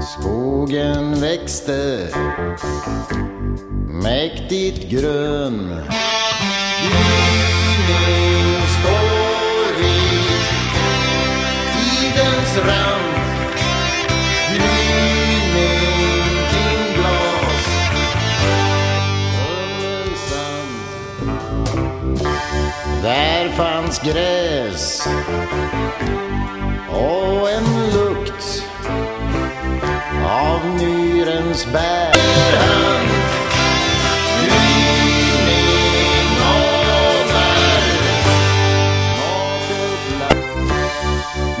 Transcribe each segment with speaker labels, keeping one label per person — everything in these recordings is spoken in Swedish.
Speaker 1: Skogen växte mäktigt grön. Gryning står vid tidens rand. Gryning. Där fanns gräs och världens berg.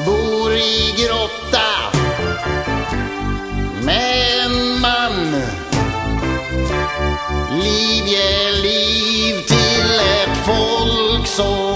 Speaker 1: Bor i grotta med en man. Liv ger liv till ett folk som